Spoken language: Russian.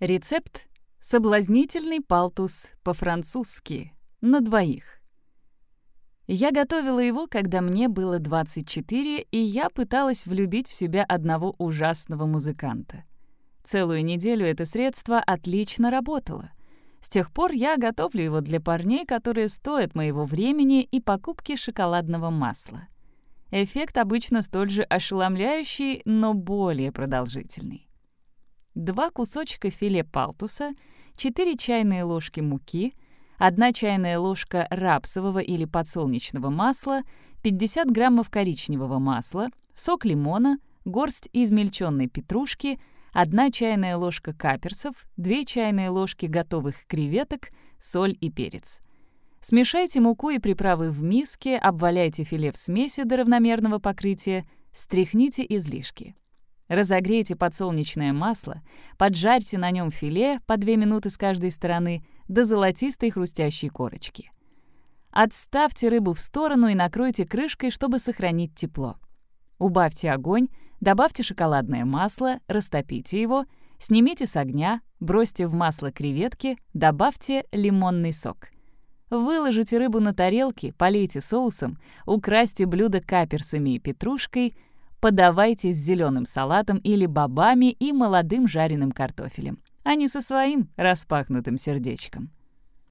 Рецепт — соблазнительный палтус по-французски, на двоих. Я готовила его, когда мне было 24, и я пыталась влюбить в себя одного ужасного музыканта. Целую неделю это средство отлично работало. С тех пор я готовлю его для парней, которые стоят моего времени и покупки шоколадного масла. Эффект обычно столь же ошеломляющий, но более продолжительный. 2 кусочка филе палтуса, 4 чайные ложки муки, 1 чайная ложка рапсового или подсолнечного масла, 50 граммов коричневого масла, сок лимона, горсть измельченной петрушки, 1 чайная ложка каперсов, 2 чайные ложки готовых креветок, соль и перец. Смешайте муку и приправы в миске, обваляйте филе в смеси до равномерного покрытия, стряхните излишки. Разогрейте подсолнечное масло, поджарьте на нем филе по 2 минуты с каждой стороны до золотистой хрустящей корочки. Отставьте рыбу в сторону и накройте крышкой, чтобы сохранить тепло. Убавьте огонь, добавьте шоколадное масло, растопите его, снимите с огня, бросьте в масло креветки, добавьте лимонный сок. Выложите рыбу на тарелки, полейте соусом, украсьте блюдо каперсами и петрушкой — подавайте с зеленым салатом или бобами и молодым жареным картофелем, а не со своим распахнутым сердечком.